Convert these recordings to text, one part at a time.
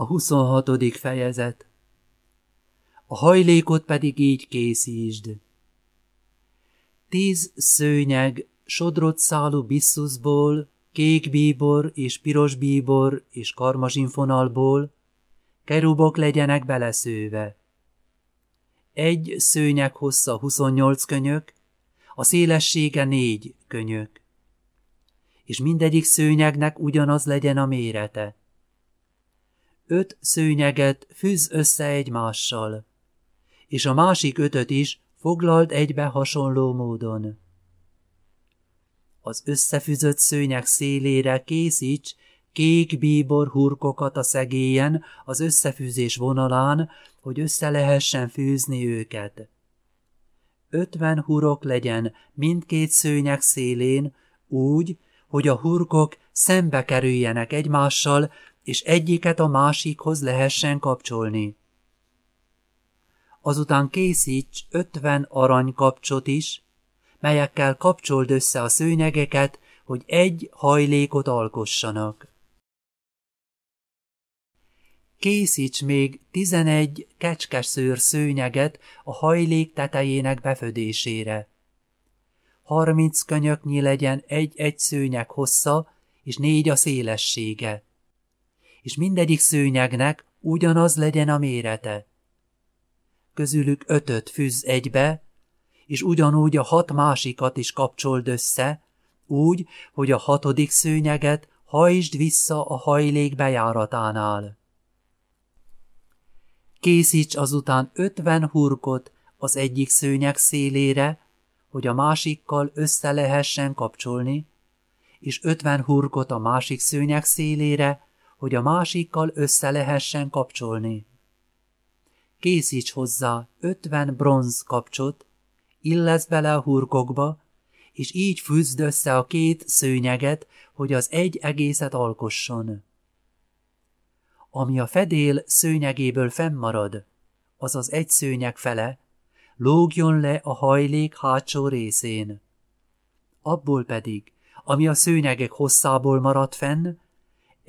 A 26. fejezet A hajlékot pedig így készítsd. Tíz szőnyeg sodrott szálú bisszuszból, kék bíbor és piros bíbor és karmazsinfonalból, kerubok legyenek beleszőve. Egy szőnyeg hossza 28 könyök, a szélessége négy könyök. És mindegyik szőnyegnek ugyanaz legyen a mérete öt szőnyeget fűz össze egymással, és a másik ötöt is foglalt egybe hasonló módon. Az összefűzött szőnyeg szélére készíts kék bíbor hurkokat a szegélyen az összefűzés vonalán, hogy össze lehessen fűzni őket. Ötven hurok legyen mindkét szőnyeg szélén, úgy, hogy a hurkok szembe kerüljenek egymással, és egyiket a másikhoz lehessen kapcsolni. Azután készíts ötven aranykapcsot is, melyekkel kapcsold össze a szőnyegeket, hogy egy hajlékot alkossanak. Készíts még tizenegy kecskeszőr szőnyeget a hajlék tetejének befödésére. Harminc könyöknyi legyen egy-egy szőnyeg hossza, és négy a szélessége és mindegyik szőnyegnek ugyanaz legyen a mérete. Közülük ötöt fűz egybe, és ugyanúgy a hat másikat is kapcsold össze, úgy, hogy a hatodik szőnyeget hajtsd vissza a hajlék bejáratánál. Készíts azután ötven hurkot az egyik szőnyeg szélére, hogy a másikkal össze lehessen kapcsolni, és ötven hurkot a másik szőnyeg szélére, hogy a másikkal össze lehessen kapcsolni. Készíts hozzá ötven bronz kapcsot, illesz bele a hurkokba, és így fűzd össze a két szőnyeget, hogy az egy egészet alkosson. Ami a fedél szőnyegéből fennmarad, az az egy szőnyeg fele, lógjon le a hajlék hátsó részén. Abból pedig, ami a szőnyegek hosszából marad fenn,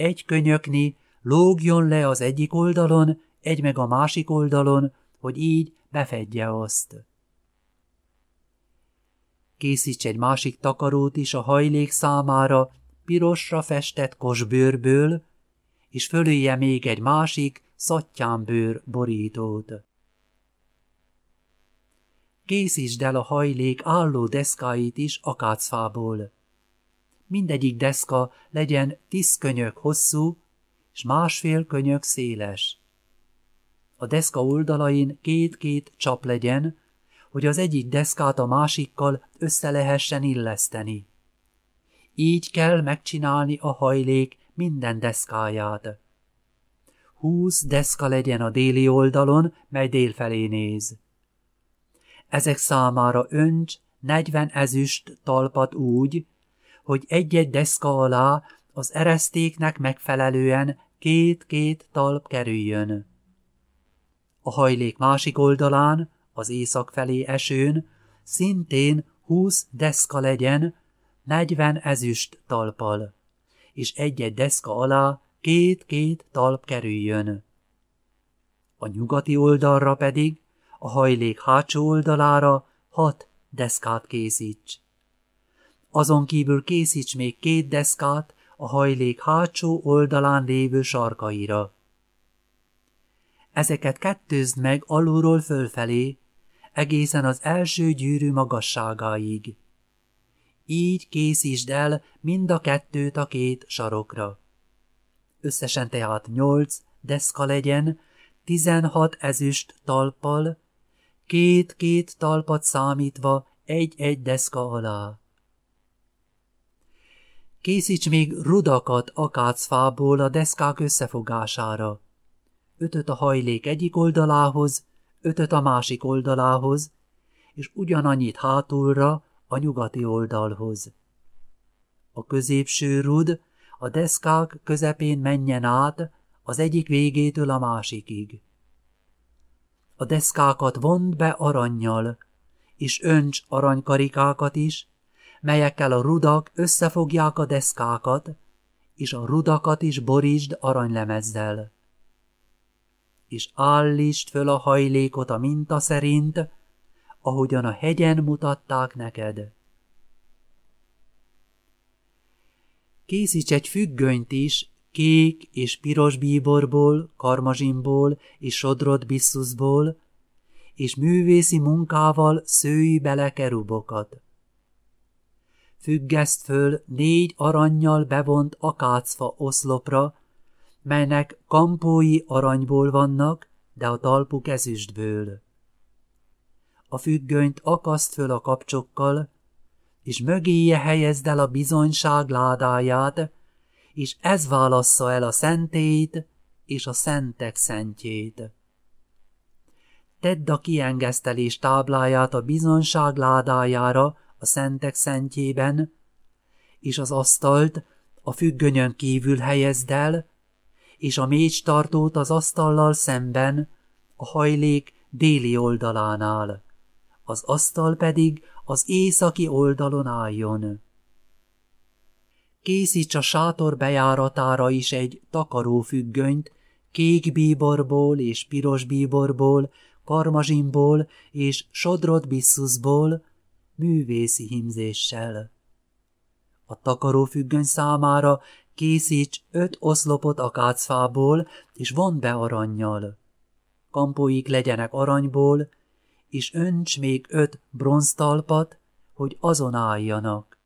egy könyökni lógjon le az egyik oldalon, egy meg a másik oldalon, hogy így befedje azt. Készíts egy másik takarót is a hajlék számára, pirosra festett kosbőrből, és fölülje még egy másik szattyánbőr borítót. Készítsd el a hajlék álló deszkáit is akácfából mindegyik deszka legyen tíz könyök hosszú, és másfél könyök széles. A deszka oldalain két-két csap legyen, hogy az egyik deszkát a másikkal össze lehessen illeszteni. Így kell megcsinálni a hajlék minden deszkáját. Húsz deszka legyen a déli oldalon, mely délfelé néz. Ezek számára önts negyven ezüst talpat úgy, hogy egy-egy deszka alá az eresztéknek megfelelően két-két talp kerüljön. A hajlék másik oldalán, az észak felé esőn, szintén húsz deszka legyen, negyven ezüst talpal, és egy-egy deszka alá két-két talp kerüljön. A nyugati oldalra pedig, a hajlék hátsó oldalára hat deszkát készíts. Azon kívül készíts még két deszkát a hajlék hátsó oldalán lévő sarkaira. Ezeket kettőzd meg alulról fölfelé, egészen az első gyűrű magasságáig. Így készítsd el mind a kettőt a két sarokra. Összesen tehát nyolc deszka legyen, tizenhat ezüst talppal, két-két talpat számítva egy-egy deszka alá. Készíts még rudakat akácfából a deszkák összefogására. Ötöt a hajlék egyik oldalához, ötöt a másik oldalához, és ugyanannyit hátulra a nyugati oldalhoz. A középső rud a deszkák közepén menjen át az egyik végétől a másikig. A deszkákat vond be aranyjal, és önts aranykarikákat is, melyekkel a rudak összefogják a deszkákat, és a rudakat is borítsd aranylemezzel. és állítsd föl a hajlékot a minta szerint, ahogyan a hegyen mutatták neked. Készíts egy függönyt is, kék és piros bíborból, karmazsimból és sodrott bisszuszból, és művészi munkával szőj bele kerubokat. Függeszt föl négy aranyjal bevont akácfa oszlopra, melynek kampói aranyból vannak, de a talpuk ezüstből. A függönyt akaszt föl a kapcsokkal, és mögéje helyezd el a bizonyság ládáját, és ez válassza el a szentét és a szentek szentjét. Tedd a kiengesztelés tábláját a bizonyság ládájára a szentek szentjében, és az asztalt a függönyön kívül helyezd el, és a mécstartót az asztallal szemben, a hajlék déli oldalánál, az asztal pedig az északi oldalon álljon. Készíts a sátor bejáratára is egy takarófüggönyt, kék bíborból és piros bíborból, karmazsimból és sodrot bisszuszból, művészi himzéssel. A takarófüggöny számára készíts öt oszlopot akácfából, és von be aranyjal. Kampóik legyenek aranyból, és önts még öt bronztalpat, hogy azon álljanak.